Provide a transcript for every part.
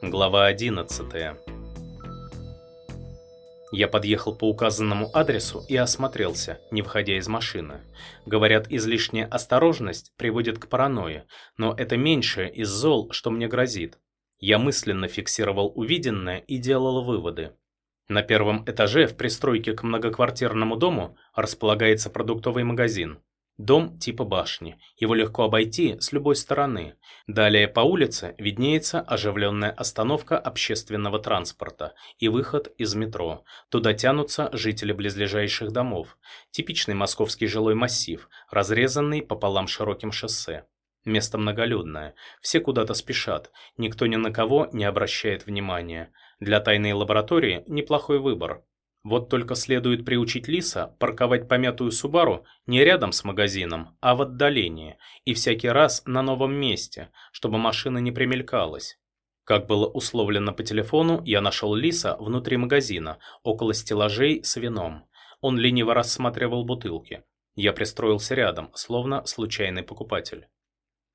Глава 11 Я подъехал по указанному адресу и осмотрелся, не выходя из машины. Говорят, излишняя осторожность приводит к паранойе, но это меньшее из зол, что мне грозит. Я мысленно фиксировал увиденное и делал выводы. На первом этаже в пристройке к многоквартирному дому располагается продуктовый магазин. Дом типа башни. Его легко обойти с любой стороны. Далее по улице виднеется оживленная остановка общественного транспорта и выход из метро. Туда тянутся жители близлежащих домов. Типичный московский жилой массив, разрезанный пополам широким шоссе. Место многолюдное. Все куда-то спешат. Никто ни на кого не обращает внимания. Для тайной лаборатории неплохой выбор. Вот только следует приучить Лиса парковать помятую Субару не рядом с магазином, а в отдалении, и всякий раз на новом месте, чтобы машина не примелькалась. Как было условлено по телефону, я нашел Лиса внутри магазина, около стеллажей с вином. Он лениво рассматривал бутылки. Я пристроился рядом, словно случайный покупатель.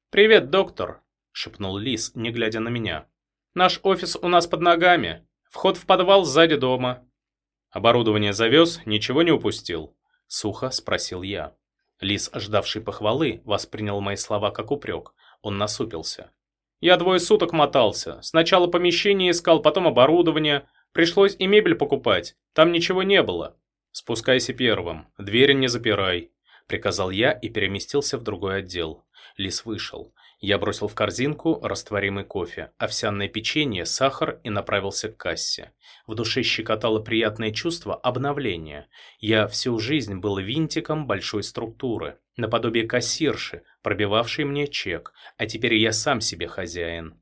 «Привет, доктор!» – шепнул Лис, не глядя на меня. «Наш офис у нас под ногами. Вход в подвал сзади дома. «Оборудование завез, ничего не упустил?» — сухо спросил я. Лис, ждавший похвалы, воспринял мои слова как упрек. Он насупился. «Я двое суток мотался. Сначала помещение искал, потом оборудование. Пришлось и мебель покупать. Там ничего не было. Спускайся первым. Двери не запирай», — приказал я и переместился в другой отдел. Лис вышел. Я бросил в корзинку растворимый кофе, овсяное печенье, сахар и направился к кассе. В душе щекотало приятное чувство обновления. Я всю жизнь был винтиком большой структуры, наподобие кассирши, пробивавшей мне чек, а теперь я сам себе хозяин.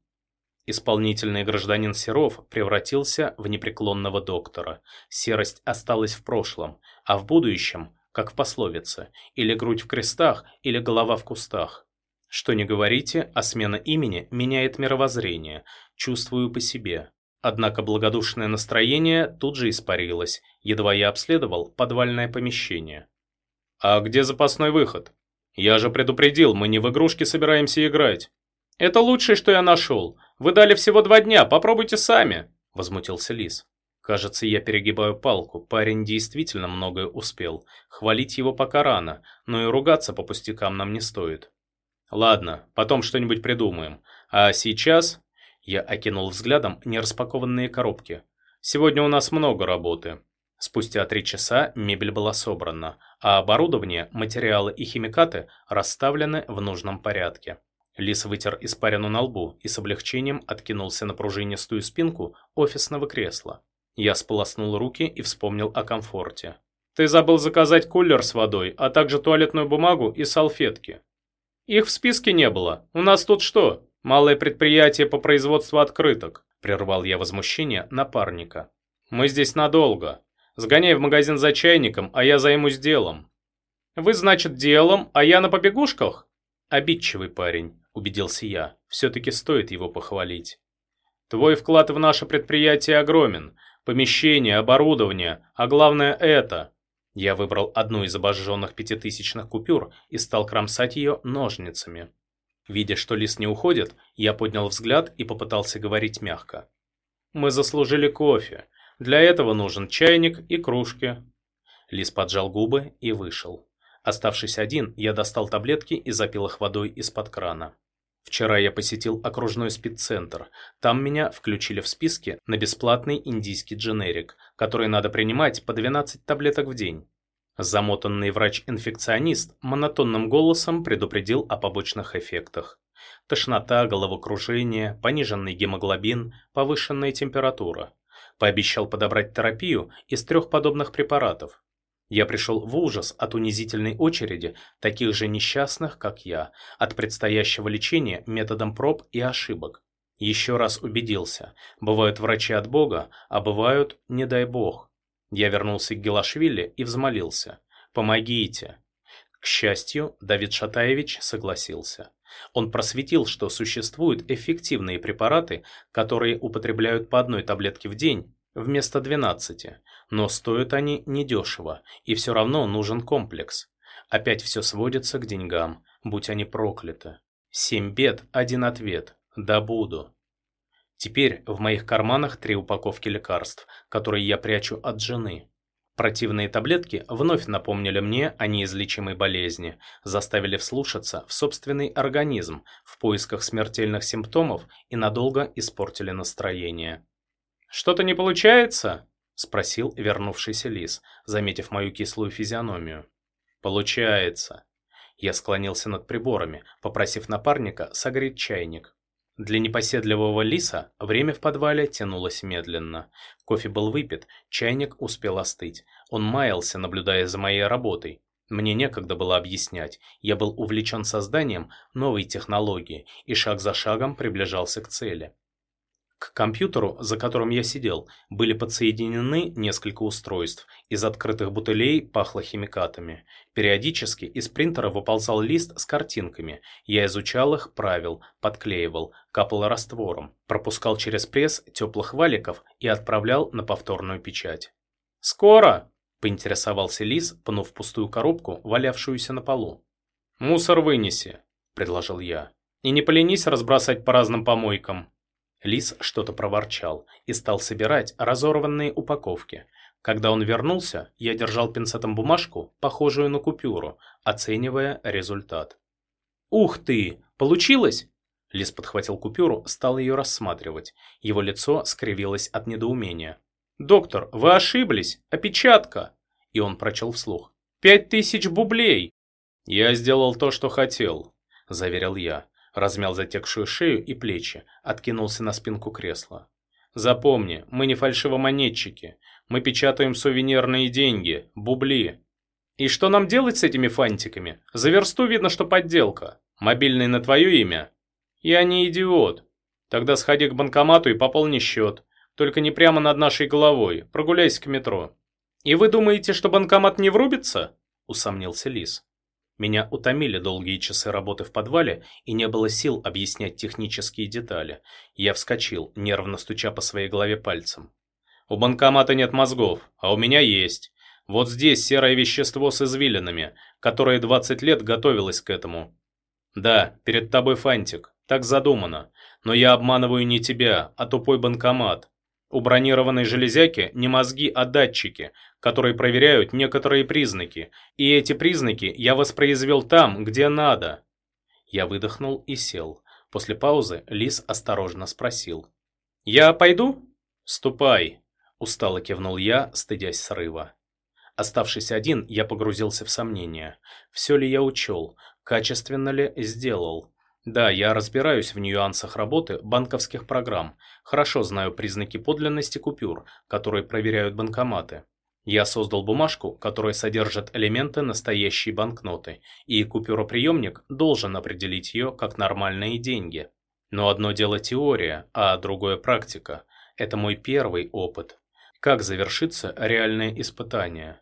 Исполнительный гражданин Серов превратился в непреклонного доктора. Серость осталась в прошлом, а в будущем, как в пословице, или грудь в крестах, или голова в кустах. Что не говорите, а смена имени меняет мировоззрение, чувствую по себе. Однако благодушное настроение тут же испарилось, едва я обследовал подвальное помещение. «А где запасной выход? Я же предупредил, мы не в игрушки собираемся играть». «Это лучшее, что я нашел. Вы дали всего два дня, попробуйте сами», – возмутился Лис. Кажется, я перегибаю палку. Парень действительно многое успел. Хвалить его пока рано, но и ругаться по пустякам нам не стоит. Ладно, потом что-нибудь придумаем. А сейчас... Я окинул взглядом нераспакованные коробки. Сегодня у нас много работы. Спустя три часа мебель была собрана, а оборудование, материалы и химикаты расставлены в нужном порядке. Лис вытер испарину на лбу и с облегчением откинулся на пружинистую спинку офисного кресла. Я сполоснул руки и вспомнил о комфорте. «Ты забыл заказать кулер с водой, а также туалетную бумагу и салфетки. Их в списке не было. У нас тут что? Малое предприятие по производству открыток. Прервал я возмущение напарника. Мы здесь надолго. Сгоняй в магазин за чайником, а я займусь делом. Вы, значит, делом, а я на побегушках? Обидчивый парень, убедился я. Все-таки стоит его похвалить. Твой вклад в наше предприятие огромен. Помещение, оборудование, а главное это. Я выбрал одну из обожженных пятитысячных купюр и стал кромсать ее ножницами. Видя, что лис не уходит, я поднял взгляд и попытался говорить мягко. «Мы заслужили кофе. Для этого нужен чайник и кружки». Лис поджал губы и вышел. Оставшись один, я достал таблетки и запил их водой из-под крана. Вчера я посетил окружной спеццентр. Там меня включили в списки на бесплатный индийский дженерик, который надо принимать по 12 таблеток в день. Замотанный врач-инфекционист монотонным голосом предупредил о побочных эффектах. Тошнота, головокружение, пониженный гемоглобин, повышенная температура. Пообещал подобрать терапию из трех подобных препаратов. Я пришел в ужас от унизительной очереди таких же несчастных, как я, от предстоящего лечения методом проб и ошибок. Еще раз убедился, бывают врачи от Бога, а бывают, не дай Бог. Я вернулся к Гелашвили и взмолился. «Помогите!» К счастью, Давид Шатаевич согласился. Он просветил, что существуют эффективные препараты, которые употребляют по одной таблетке в день, вместо 12, но стоят они недешево, и все равно нужен комплекс. Опять все сводится к деньгам, будь они прокляты. Семь бед, один ответ. Да буду. Теперь в моих карманах три упаковки лекарств, которые я прячу от жены. Противные таблетки вновь напомнили мне о неизлечимой болезни, заставили вслушаться в собственный организм в поисках смертельных симптомов и надолго испортили настроение. «Что-то не получается?» – спросил вернувшийся лис, заметив мою кислую физиономию. «Получается». Я склонился над приборами, попросив напарника согреть чайник. Для непоседливого лиса время в подвале тянулось медленно. Кофе был выпит, чайник успел остыть. Он маялся, наблюдая за моей работой. Мне некогда было объяснять. Я был увлечен созданием новой технологии и шаг за шагом приближался к цели. К компьютеру, за которым я сидел, были подсоединены несколько устройств. Из открытых бутылей пахло химикатами. Периодически из принтера выползал лист с картинками. Я изучал их, правил, подклеивал, капал раствором, пропускал через пресс теплых валиков и отправлял на повторную печать. «Скоро!» – поинтересовался лис, пнув пустую коробку, валявшуюся на полу. «Мусор вынеси», – предложил я. «И не поленись разбросать по разным помойкам». Лис что-то проворчал и стал собирать разорванные упаковки. Когда он вернулся, я держал пинцетом бумажку, похожую на купюру, оценивая результат. «Ух ты! Получилось?» Лис подхватил купюру, стал ее рассматривать. Его лицо скривилось от недоумения. «Доктор, вы ошиблись! Опечатка!» И он прочел вслух. «Пять тысяч бублей!» «Я сделал то, что хотел», – заверил я размял затекшую шею и плечи, откинулся на спинку кресла. «Запомни, мы не фальшивомонетчики. Мы печатаем сувенирные деньги, бубли. И что нам делать с этими фантиками? За версту видно, что подделка. Мобильный на твое имя? Я не идиот. Тогда сходи к банкомату и пополни счет. Только не прямо над нашей головой. Прогуляйся к метро. И вы думаете, что банкомат не врубится? Усомнился Лис. Меня утомили долгие часы работы в подвале, и не было сил объяснять технические детали. Я вскочил, нервно стуча по своей голове пальцем. «У банкомата нет мозгов, а у меня есть. Вот здесь серое вещество с извилинами, которое 20 лет готовилось к этому. Да, перед тобой фантик, так задумано. Но я обманываю не тебя, а тупой банкомат. У бронированной железяки не мозги, а датчики, которые проверяют некоторые признаки, и эти признаки я воспроизвел там, где надо. Я выдохнул и сел. После паузы Лис осторожно спросил. «Я пойду?» «Ступай», – устало кивнул я, стыдясь срыва. Оставшись один, я погрузился в сомнения. Все ли я учел, качественно ли сделал. Да, я разбираюсь в нюансах работы банковских программ, хорошо знаю признаки подлинности купюр, которые проверяют банкоматы. Я создал бумажку, которая содержит элементы настоящей банкноты, и купюроприемник должен определить ее как нормальные деньги. Но одно дело теория, а другое практика. Это мой первый опыт. Как завершится реальное испытание?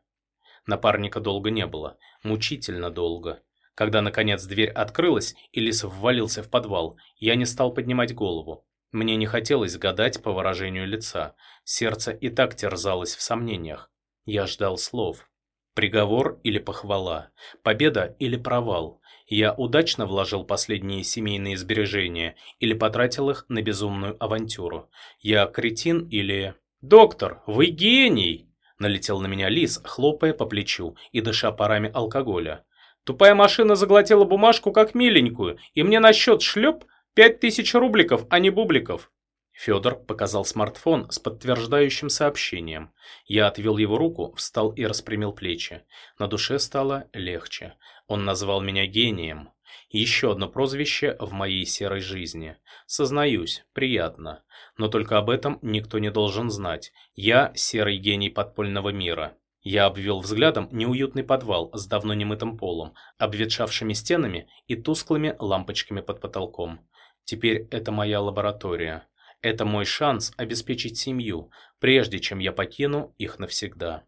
Напарника долго не было, мучительно долго. Когда, наконец, дверь открылась и Лис ввалился в подвал, я не стал поднимать голову. Мне не хотелось гадать по выражению лица. Сердце и так терзалось в сомнениях. Я ждал слов. Приговор или похвала, победа или провал. Я удачно вложил последние семейные сбережения или потратил их на безумную авантюру. Я кретин или... «Доктор, вы гений!» Налетел на меня лис, хлопая по плечу и дыша парами алкоголя. Тупая машина заглотила бумажку как миленькую, и мне на счет шлеп пять тысяч рубликов, а не бубликов. Федор показал смартфон с подтверждающим сообщением. Я отвел его руку, встал и распрямил плечи. На душе стало легче. Он назвал меня гением. Еще одно прозвище в моей серой жизни. Сознаюсь, приятно. Но только об этом никто не должен знать. Я серый гений подпольного мира. Я обвел взглядом неуютный подвал с давно немытым полом, обветшавшими стенами и тусклыми лампочками под потолком. Теперь это моя лаборатория. Это мой шанс обеспечить семью, прежде чем я покину их навсегда.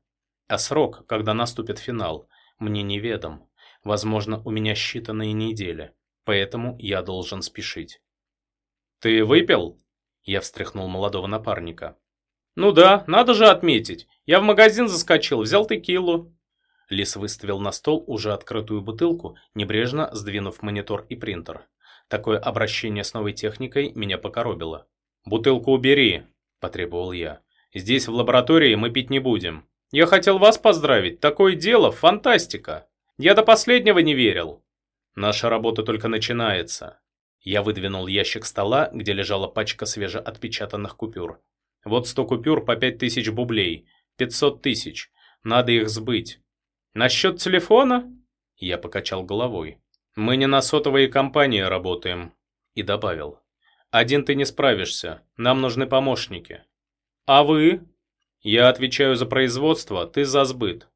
А срок, когда наступит финал, мне неведом. Возможно, у меня считанные недели, поэтому я должен спешить. «Ты выпил?» Я встряхнул молодого напарника. «Ну да, надо же отметить. Я в магазин заскочил, взял текилу». Лис выставил на стол уже открытую бутылку, небрежно сдвинув монитор и принтер. Такое обращение с новой техникой меня покоробило. «Бутылку убери», – потребовал я. «Здесь в лаборатории мы пить не будем». «Я хотел вас поздравить. Такое дело, фантастика. Я до последнего не верил». «Наша работа только начинается». Я выдвинул ящик стола, где лежала пачка свежеотпечатанных купюр. «Вот сто купюр по пять тысяч бублей. Пятьсот тысяч. Надо их сбыть». «Насчет телефона?» Я покачал головой. «Мы не на сотовые компании работаем». И добавил. «Один ты не справишься. Нам нужны помощники». «А вы?» «Я отвечаю за производство, ты за сбыт».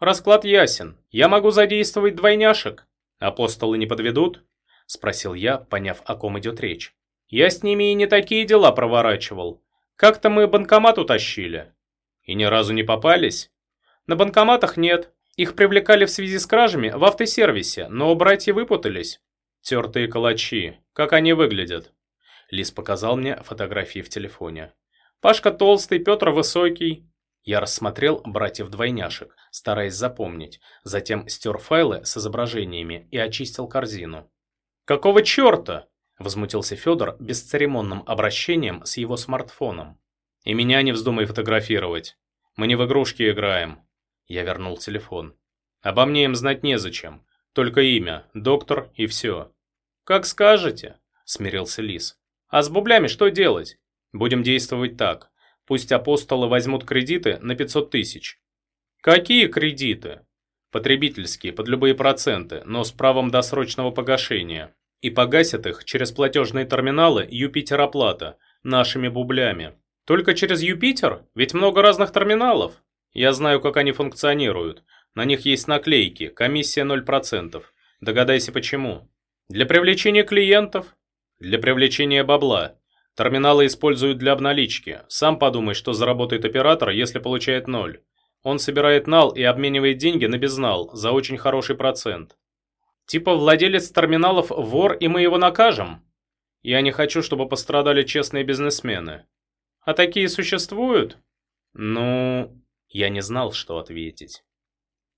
«Расклад ясен. Я могу задействовать двойняшек». «Апостолы не подведут?» Спросил я, поняв, о ком идет речь. «Я с ними и не такие дела проворачивал. Как-то мы банкомат утащили». «И ни разу не попались?» «На банкоматах нет. Их привлекали в связи с кражами в автосервисе, но братья выпутались. Тертые калачи. Как они выглядят? Лис показал мне фотографии в телефоне. Пашка толстый, Петр высокий. Я рассмотрел братьев-двойняшек, стараясь запомнить, затем стер файлы с изображениями и очистил корзину. «Какого черта?» – возмутился Федор бесцеремонным обращением с его смартфоном. «И меня не вздумай фотографировать. Мы не в игрушки играем. Я вернул телефон. Обо мне им знать незачем. Только имя, доктор и все. Как скажете, смирился Лис. А с бублями что делать? Будем действовать так. Пусть апостолы возьмут кредиты на 500 тысяч. Какие кредиты? Потребительские, под любые проценты, но с правом досрочного погашения. И погасят их через платежные терминалы Юпитер Оплата, нашими бублями. Только через Юпитер? Ведь много разных терминалов. Я знаю, как они функционируют. На них есть наклейки, комиссия 0%. Догадайся почему. Для привлечения клиентов? Для привлечения бабла. Терминалы используют для обналички. Сам подумай, что заработает оператор, если получает ноль. Он собирает нал и обменивает деньги на безнал за очень хороший процент. Типа владелец терминалов вор, и мы его накажем? Я не хочу, чтобы пострадали честные бизнесмены. А такие существуют? Ну, я не знал, что ответить.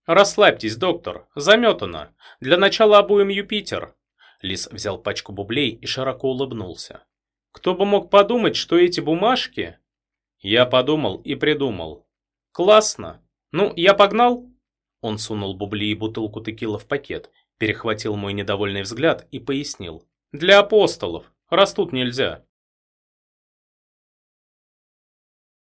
«Расслабьтесь, доктор, заметано. Для начала обуем Юпитер». Лис взял пачку бублей и широко улыбнулся. «Кто бы мог подумать, что эти бумажки...» Я подумал и придумал. «Классно. Ну, я погнал?» Он сунул бубли и бутылку текила в пакет, перехватил мой недовольный взгляд и пояснил. «Для апостолов. Растут нельзя.